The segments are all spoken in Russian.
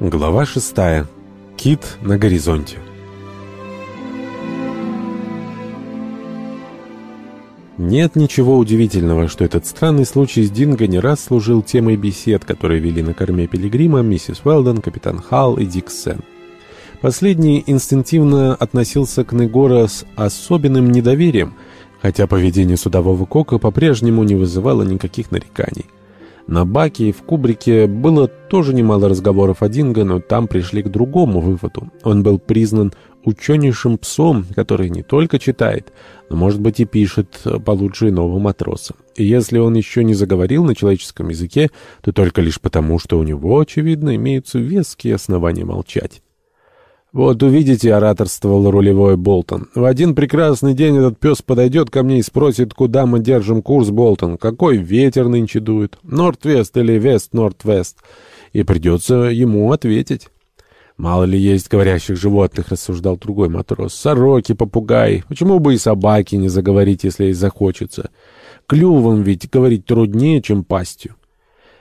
Глава шестая. Кит на горизонте. Нет ничего удивительного, что этот странный случай с Динго не раз служил темой бесед, которые вели на корме Пилигрима миссис Уэлдон, капитан Халл и Дик Сен. Последний инстинктивно относился к Негора с особенным недоверием, хотя поведение судового кока по-прежнему не вызывало никаких нареканий. На баке и в кубрике было тоже немало разговоров о Динго, но там пришли к другому выводу. Он был признан ученейшим псом, который не только читает, но, может быть, и пишет получше иного матроса. И если он еще не заговорил на человеческом языке, то только лишь потому, что у него, очевидно, имеются веские основания молчать. «Вот увидите», — ораторствовал рулевой Болтон. «В один прекрасный день этот пес подойдет ко мне и спросит, куда мы держим курс, Болтон, какой ветер нынче дует, норд-вест или вест-норд-вест, и придется ему ответить». «Мало ли есть говорящих животных», — рассуждал другой матрос. «Сороки, попугаи. Почему бы и собаки не заговорить, если ей захочется? Клювом ведь говорить труднее, чем пастью».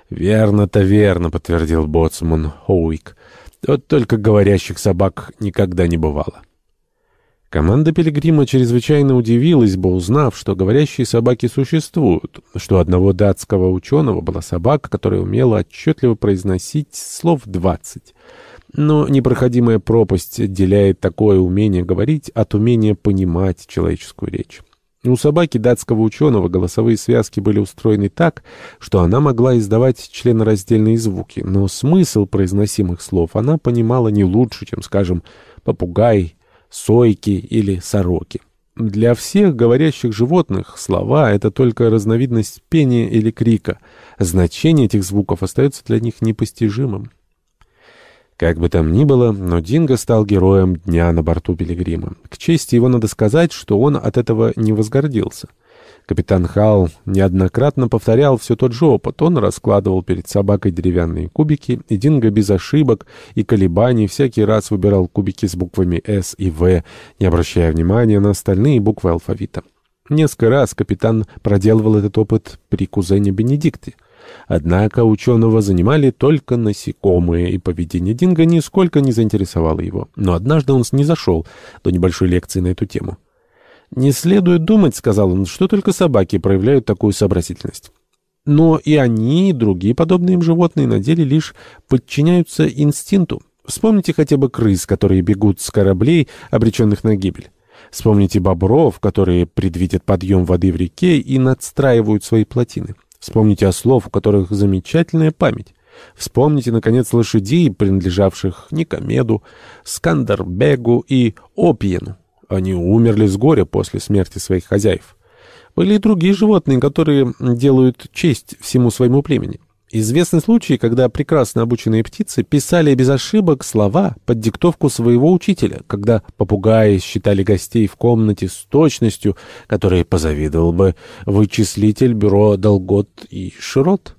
«Верно-то верно», — подтвердил боцман Хоуик. Вот только говорящих собак никогда не бывало. Команда Пилигрима чрезвычайно удивилась бы, узнав, что говорящие собаки существуют, что одного датского ученого была собака, которая умела отчетливо произносить слов двадцать. Но непроходимая пропасть отделяет такое умение говорить от умения понимать человеческую речь. У собаки датского ученого голосовые связки были устроены так, что она могла издавать членораздельные звуки, но смысл произносимых слов она понимала не лучше, чем, скажем, попугай, сойки или сороки. Для всех говорящих животных слова — это только разновидность пения или крика. Значение этих звуков остается для них непостижимым. Как бы там ни было, но Динго стал героем дня на борту Пилигрима. К чести его надо сказать, что он от этого не возгордился. Капитан Халл неоднократно повторял все тот же опыт. Он раскладывал перед собакой деревянные кубики, и Динго без ошибок и колебаний всякий раз выбирал кубики с буквами «С» и «В», не обращая внимания на остальные буквы алфавита. Несколько раз капитан проделывал этот опыт при кузене Бенедикте — Однако ученого занимали только насекомые, и поведение Динго нисколько не заинтересовало его. Но однажды он не зашел до небольшой лекции на эту тему. «Не следует думать, — сказал он, — что только собаки проявляют такую сообразительность. Но и они, и другие подобные им животные на деле лишь подчиняются инстинкту. Вспомните хотя бы крыс, которые бегут с кораблей, обреченных на гибель. Вспомните бобров, которые предвидят подъем воды в реке и надстраивают свои плотины. Вспомните ослов, у которых замечательная память. Вспомните, наконец, лошадей, принадлежавших Никомеду, Скандербегу и Опиену. Они умерли с горя после смерти своих хозяев. Были и другие животные, которые делают честь всему своему племени. Известны случаи, когда прекрасно обученные птицы писали без ошибок слова под диктовку своего учителя, когда попугаи считали гостей в комнате с точностью, которой позавидовал бы вычислитель бюро Долгот и Широт.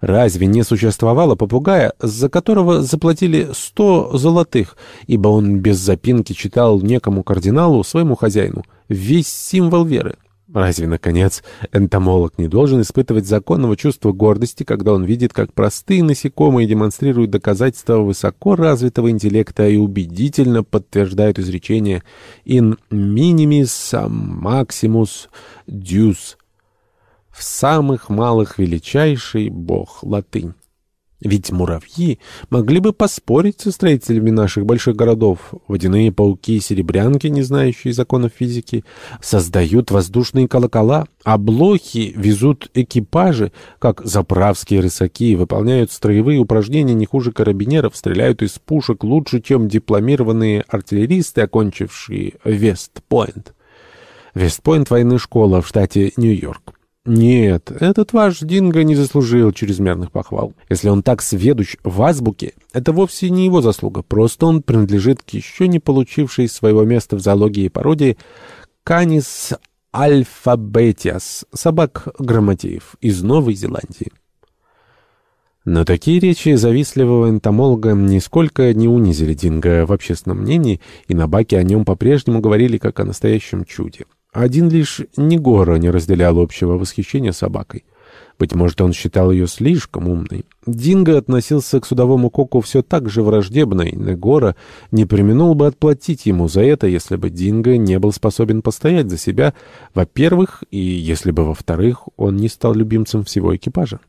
Разве не существовало попугая, за которого заплатили сто золотых, ибо он без запинки читал некому кардиналу, своему хозяину, весь символ веры? Разве, наконец, энтомолог не должен испытывать законного чувства гордости, когда он видит, как простые насекомые демонстрируют доказательства высоко развитого интеллекта и убедительно подтверждают изречение «in minimis maximus deus» в самых малых величайший бог латынь? Ведь муравьи могли бы поспорить со строителями наших больших городов. Водяные пауки и серебрянки, не знающие законов физики, создают воздушные колокола, а блохи везут экипажи, как заправские рысаки, выполняют строевые упражнения не хуже карабинеров, стреляют из пушек лучше, чем дипломированные артиллеристы, окончившие Вестпойнт. Вестпойнт — военная школа в штате Нью-Йорк. Нет, этот ваш Динго не заслужил чрезмерных похвал. Если он так сведущ в азбуке, это вовсе не его заслуга, просто он принадлежит к еще не получившей своего места в зоологии и пародии Канис альфабетиас, собак-грамотеев из Новой Зеландии. Но такие речи завистливого энтомолога нисколько не унизили Динго в общественном мнении, и на баке о нем по-прежнему говорили как о настоящем чуде. Один лишь Негора не разделял общего восхищения собакой. Быть может, он считал ее слишком умной. Динго относился к судовому коку все так же враждебно, и Негора не применул бы отплатить ему за это, если бы Динго не был способен постоять за себя, во-первых, и если бы, во-вторых, он не стал любимцем всего экипажа.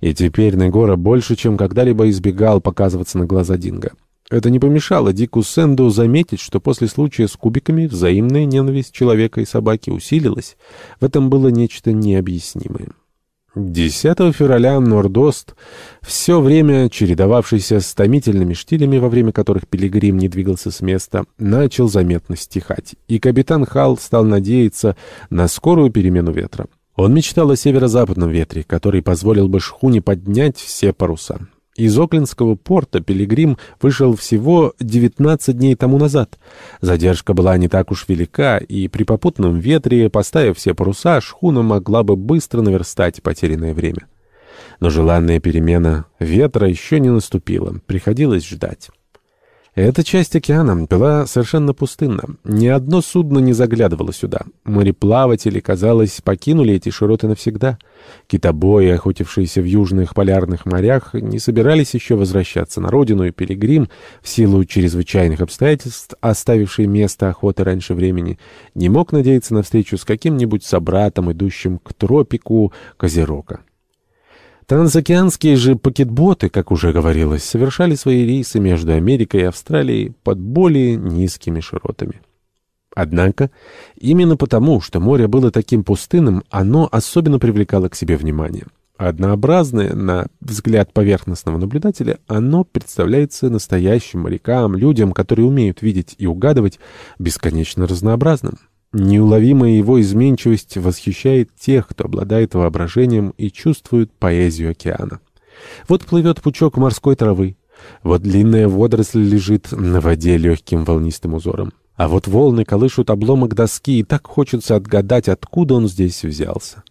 И теперь Негора больше, чем когда-либо избегал показываться на глаза Динго. Это не помешало Дику Сэнду заметить, что после случая с кубиками взаимная ненависть человека и собаки усилилась. В этом было нечто необъяснимое. 10 февраля Нордост, все время чередовавшийся с томительными штилями, во время которых Пилигрим не двигался с места, начал заметно стихать, и капитан Халл стал надеяться на скорую перемену ветра. Он мечтал о северо-западном ветре, который позволил бы шхуне поднять все паруса. Из Оклендского порта Пилигрим вышел всего 19 дней тому назад. Задержка была не так уж велика, и при попутном ветре, поставив все паруса, шхуна могла бы быстро наверстать потерянное время. Но желанная перемена ветра еще не наступила, приходилось ждать. Эта часть океана была совершенно пустынна. Ни одно судно не заглядывало сюда. Мореплаватели, казалось, покинули эти широты навсегда. Китобои, охотившиеся в южных полярных морях, не собирались еще возвращаться на родину, и Пилигрим, в силу чрезвычайных обстоятельств, оставивший место охоты раньше времени, не мог надеяться на встречу с каким-нибудь собратом, идущим к тропику Козерока. Трансокеанские же пакетботы, как уже говорилось, совершали свои рейсы между Америкой и Австралией под более низкими широтами. Однако, именно потому, что море было таким пустынным, оно особенно привлекало к себе внимание. Однообразное, на взгляд поверхностного наблюдателя, оно представляется настоящим морякам, людям, которые умеют видеть и угадывать, бесконечно разнообразным. Неуловимая его изменчивость восхищает тех, кто обладает воображением и чувствует поэзию океана. Вот плывет пучок морской травы, вот длинная водоросль лежит на воде легким волнистым узором. А вот волны колышут обломок доски, и так хочется отгадать, откуда он здесь взялся.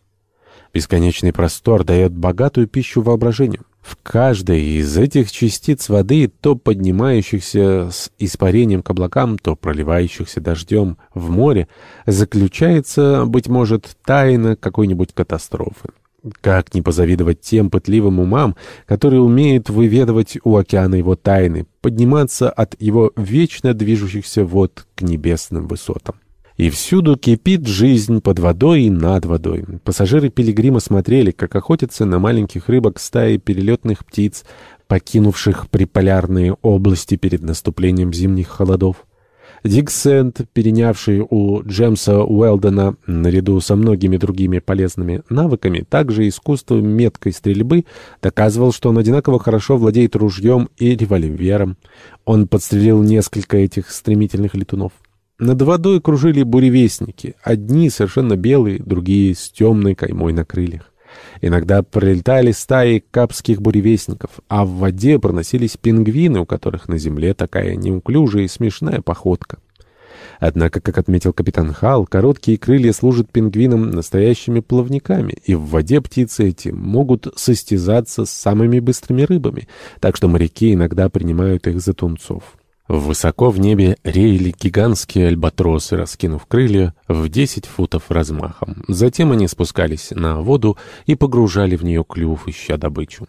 Бесконечный простор дает богатую пищу воображению. В каждой из этих частиц воды, то поднимающихся с испарением к облакам, то проливающихся дождем в море, заключается, быть может, тайна какой-нибудь катастрофы. Как не позавидовать тем пытливым умам, которые умеют выведывать у океана его тайны, подниматься от его вечно движущихся вод к небесным высотам. И всюду кипит жизнь под водой и над водой. Пассажиры пилигрима смотрели, как охотятся на маленьких рыбок стаи перелетных птиц, покинувших приполярные области перед наступлением зимних холодов. Дик Сент, перенявший у Джемса Уэлдена, наряду со многими другими полезными навыками, также искусством меткой стрельбы, доказывал, что он одинаково хорошо владеет ружьем и револьвером. Он подстрелил несколько этих стремительных летунов. Над водой кружили буревестники, одни совершенно белые, другие с темной каймой на крыльях. Иногда пролетали стаи капских буревестников, а в воде проносились пингвины, у которых на земле такая неуклюжая и смешная походка. Однако, как отметил капитан Хал, короткие крылья служат пингвинам настоящими плавниками, и в воде птицы эти могут состязаться с самыми быстрыми рыбами, так что моряки иногда принимают их за тунцов. Высоко в небе реяли гигантские альбатросы, раскинув крылья в 10 футов размахом. Затем они спускались на воду и погружали в нее клюв, ища добычу.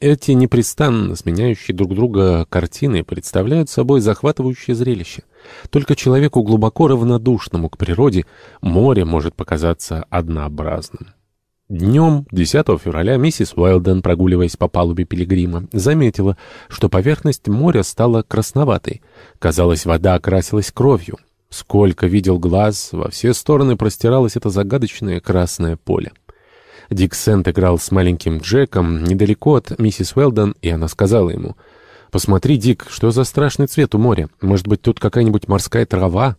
Эти непрестанно сменяющие друг друга картины представляют собой захватывающее зрелище. Только человеку глубоко равнодушному к природе море может показаться однообразным. Днем 10 февраля миссис Уэлден, прогуливаясь по палубе пилигрима, заметила, что поверхность моря стала красноватой. Казалось, вода окрасилась кровью. Сколько видел глаз, во все стороны простиралось это загадочное красное поле. Дик Сент играл с маленьким Джеком недалеко от миссис Уэлден, и она сказала ему, «Посмотри, Дик, что за страшный цвет у моря? Может быть, тут какая-нибудь морская трава?»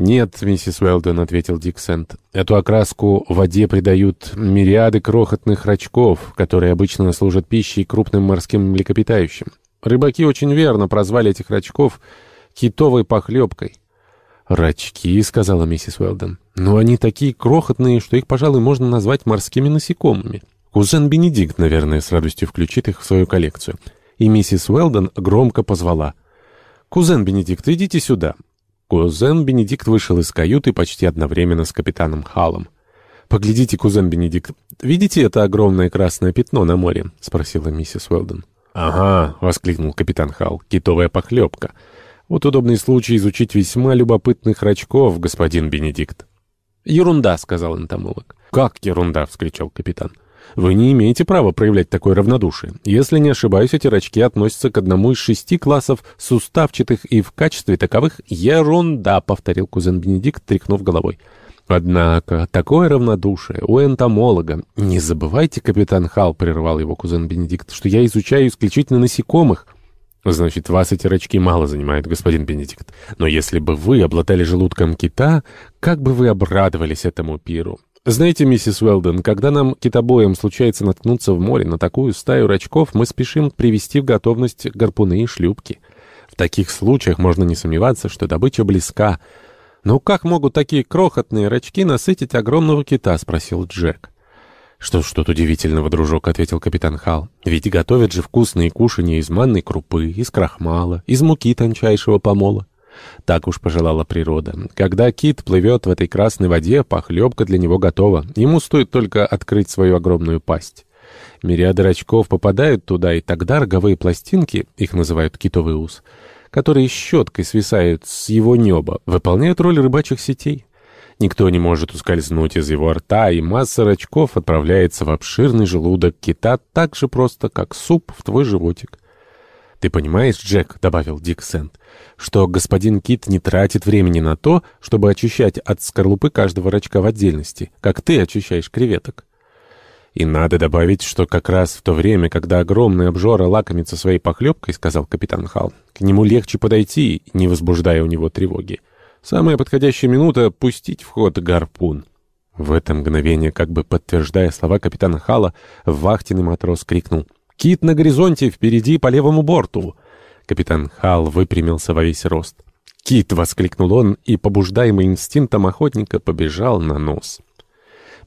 «Нет, миссис Уэлден», — ответил Дик Сент. «Эту окраску в воде придают мириады крохотных рачков, которые обычно служат пищей крупным морским млекопитающим. Рыбаки очень верно прозвали этих рачков китовой похлебкой». «Рачки», — сказала миссис Уэлден. «Но они такие крохотные, что их, пожалуй, можно назвать морскими насекомыми. Кузен Бенедикт, наверное, с радостью включит их в свою коллекцию». И миссис Уэлден громко позвала. «Кузен Бенедикт, идите сюда». Кузен Бенедикт вышел из каюты почти одновременно с капитаном Халом. «Поглядите, кузен Бенедикт, видите это огромное красное пятно на море?» — спросила миссис Уэлдон. «Ага», — воскликнул капитан Халл, — «китовая похлебка. Вот удобный случай изучить весьма любопытных рачков, господин Бенедикт». «Ерунда», — сказал энтомолог. «Как ерунда?» — вскричал капитан. «Вы не имеете права проявлять такое равнодушие. Если не ошибаюсь, эти рачки относятся к одному из шести классов суставчатых и в качестве таковых ерунда», — повторил кузен Бенедикт, тряхнув головой. Однако, такое равнодушие у энтомолога. Не забывайте, капитан Хал, прервал его кузен Бенедикт, что я изучаю исключительно насекомых. Значит, вас эти рачки мало занимают, господин Бенедикт. Но если бы вы обладали желудком кита, как бы вы обрадовались этому пиру? Знаете, миссис Уэлден, когда нам, китобоям, случается наткнуться в море на такую стаю рачков, мы спешим привести в готовность гарпуны и шлюпки. В таких случаях можно не сомневаться, что добыча близка — «Ну как могут такие крохотные рачки насытить огромного кита?» — спросил Джек. «Что ж тут удивительного, дружок?» — ответил капитан Хал. «Ведь готовят же вкусные кушанья из манной крупы, из крахмала, из муки тончайшего помола. Так уж пожелала природа. Когда кит плывет в этой красной воде, похлебка для него готова. Ему стоит только открыть свою огромную пасть. Мириады рачков попадают туда, и тогда роговые пластинки, их называют китовый ус, — которые щеткой свисают с его неба, выполняют роль рыбачьих сетей. Никто не может ускользнуть из его рта, и масса рачков отправляется в обширный желудок кита так же просто, как суп в твой животик. «Ты понимаешь, Джек», — добавил Дик Сент, — «что господин Кит не тратит времени на то, чтобы очищать от скорлупы каждого рачка в отдельности, как ты очищаешь креветок». «И надо добавить, что как раз в то время, когда огромный обжора лакомится своей похлебкой, — сказал капитан Хал, — к нему легче подойти, не возбуждая у него тревоги. Самая подходящая минута — пустить в ход гарпун». В это мгновение, как бы подтверждая слова капитана Хала, вахтенный матрос крикнул «Кит на горизонте, впереди по левому борту!» Капитан Хал выпрямился во весь рост. «Кит!» — воскликнул он и, побуждаемый инстинктом охотника, побежал на нос.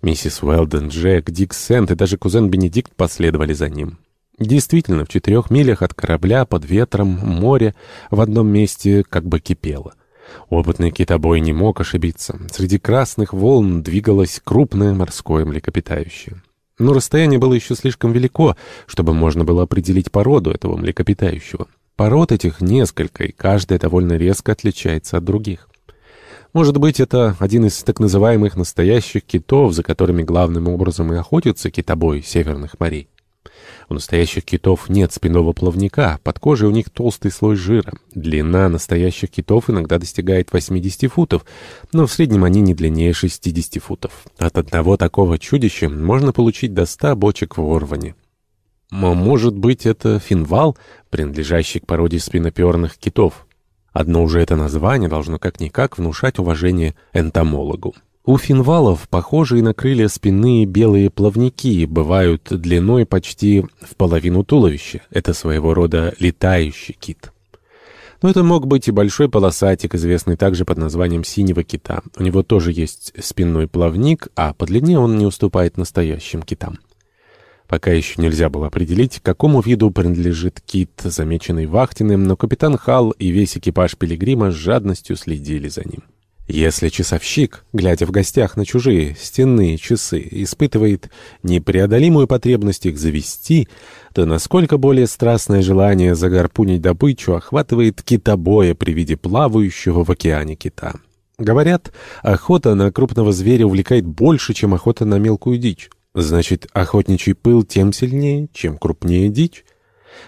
Миссис Уэлден, Джек, Дик Сент и даже кузен Бенедикт последовали за ним. Действительно, в четырех милях от корабля под ветром море в одном месте как бы кипело. Опытный китобой не мог ошибиться. Среди красных волн двигалось крупное морское млекопитающее. Но расстояние было еще слишком велико, чтобы можно было определить породу этого млекопитающего. Пород этих несколько, и каждая довольно резко отличается от других. Может быть, это один из так называемых настоящих китов, за которыми главным образом и охотятся китобои северных морей. У настоящих китов нет спинного плавника, под кожей у них толстый слой жира. Длина настоящих китов иногда достигает 80 футов, но в среднем они не длиннее 60 футов. От одного такого чудища можно получить до 100 бочек в Орване. Может быть, это финвал, принадлежащий к породе спиноперных китов. Одно уже это название должно как-никак внушать уважение энтомологу. У финвалов похожие на крылья спинные белые плавники бывают длиной почти в половину туловища. Это своего рода летающий кит. Но это мог быть и большой полосатик, известный также под названием синего кита. У него тоже есть спинной плавник, а по длине он не уступает настоящим китам. Пока еще нельзя было определить, к какому виду принадлежит кит, замеченный Вахтиным, но капитан Халл и весь экипаж Пилигрима с жадностью следили за ним. Если часовщик, глядя в гостях на чужие стенные часы, испытывает непреодолимую потребность их завести, то насколько более страстное желание загарпунить добычу охватывает китобоя при виде плавающего в океане кита. Говорят, охота на крупного зверя увлекает больше, чем охота на мелкую дичь. Значит, охотничий пыл тем сильнее, чем крупнее дичь.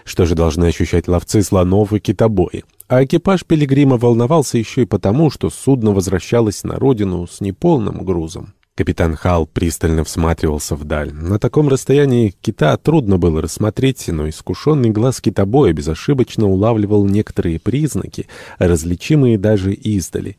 Что же должны ощущать ловцы слонов и китобои? А экипаж Пилигрима волновался еще и потому, что судно возвращалось на родину с неполным грузом. Капитан Хал пристально всматривался вдаль. На таком расстоянии кита трудно было рассмотреть, но искушенный глаз китобоя безошибочно улавливал некоторые признаки, различимые даже издали.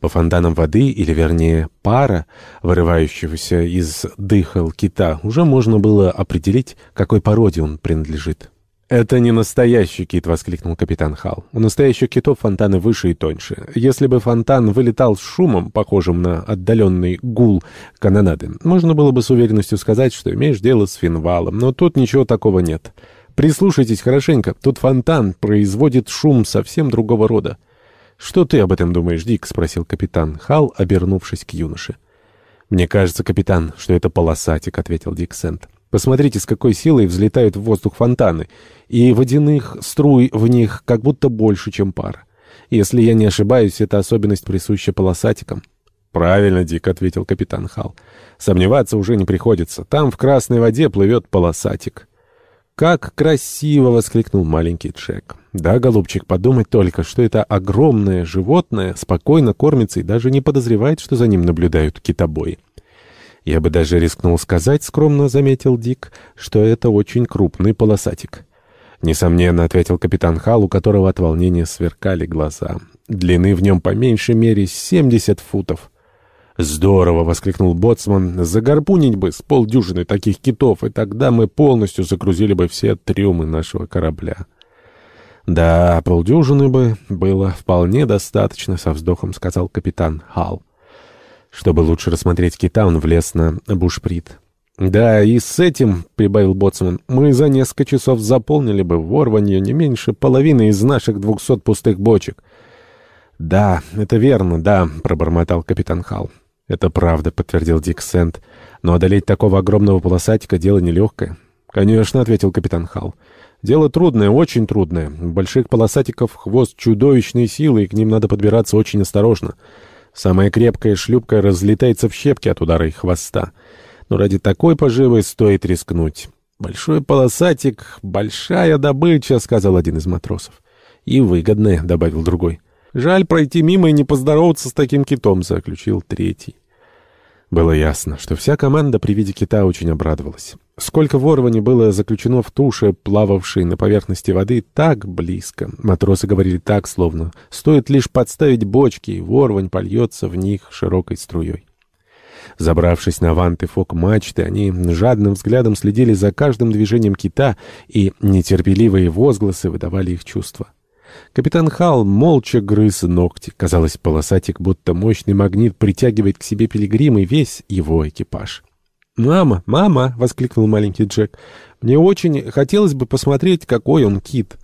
По фонтанам воды, или вернее пара, вырывающегося из дыхал кита, уже можно было определить, какой породе он принадлежит. «Это не настоящий кит!» — воскликнул капитан Хал. «У настоящих китов фонтаны выше и тоньше. Если бы фонтан вылетал с шумом, похожим на отдаленный гул канонады, можно было бы с уверенностью сказать, что имеешь дело с финвалом, но тут ничего такого нет. Прислушайтесь хорошенько, тут фонтан производит шум совсем другого рода. «Что ты об этом думаешь, Дик?» — спросил капитан Хал, обернувшись к юноше. «Мне кажется, капитан, что это полосатик», — ответил Дик Сент. «Посмотрите, с какой силой взлетают в воздух фонтаны, и водяных струй в них как будто больше, чем пара. Если я не ошибаюсь, эта особенность присуща полосатикам». «Правильно, Дик», — ответил капитан Хал. «Сомневаться уже не приходится. Там в красной воде плывет полосатик». «Как красиво!» — воскликнул маленький Джек. «Да, голубчик, подумать только, что это огромное животное спокойно кормится и даже не подозревает, что за ним наблюдают китобои». «Я бы даже рискнул сказать, — скромно заметил Дик, — что это очень крупный полосатик». «Несомненно», — ответил капитан Хал, у которого от волнения сверкали глаза. «Длины в нем по меньшей мере семьдесят футов». «Здорово!» — воскликнул Боцман. «Загорпунить бы с полдюжины таких китов, и тогда мы полностью загрузили бы все трюмы нашего корабля». «Да, полдюжины бы было вполне достаточно», — со вздохом сказал капитан Халл. Чтобы лучше рассмотреть кита, он влез на бушприт. «Да, и с этим, — прибавил Боцман, — мы за несколько часов заполнили бы ворванье не меньше половины из наших двухсот пустых бочек». «Да, это верно, да», — пробормотал капитан Халл. «Это правда», — подтвердил Дик Сент. «Но одолеть такого огромного полосатика — дело нелегкое». «Конечно», — ответил капитан Халл. «Дело трудное, очень трудное. Больших полосатиков хвост чудовищной силы, и к ним надо подбираться очень осторожно. Самая крепкая шлюпка разлетается в щепки от удара их хвоста. Но ради такой поживы стоит рискнуть». «Большой полосатик — большая добыча», — сказал один из матросов. «И выгодная», — добавил другой. «Жаль пройти мимо и не поздороваться с таким китом», — заключил третий. Было ясно, что вся команда при виде кита очень обрадовалась. Сколько ворвани было заключено в туше, плававшей на поверхности воды, так близко. Матросы говорили так, словно стоит лишь подставить бочки, и ворвань польется в них широкой струей. Забравшись на ванты фок-мачты, они жадным взглядом следили за каждым движением кита, и нетерпеливые возгласы выдавали их чувства. Капитан Хал молча грыз ногти. Казалось, полосатик, будто мощный магнит, притягивает к себе пилигрим и весь его экипаж. «Мама, мама!» — воскликнул маленький Джек. «Мне очень хотелось бы посмотреть, какой он кит».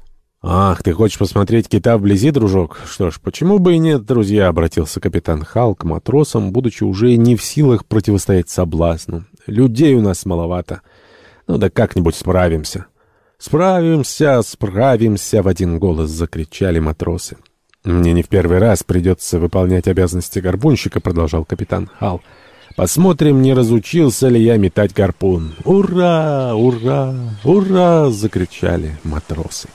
«Ах, ты хочешь посмотреть кита вблизи, дружок? Что ж, почему бы и нет, друзья?» — обратился капитан Хал к матросам, будучи уже не в силах противостоять соблазну. «Людей у нас маловато. Ну да как-нибудь справимся». «Справимся, справимся!» — в один голос закричали матросы. «Мне не в первый раз придется выполнять обязанности гарпунщика», — продолжал капитан Хал. «Посмотрим, не разучился ли я метать гарпун». «Ура! Ура! Ура!» — закричали матросы.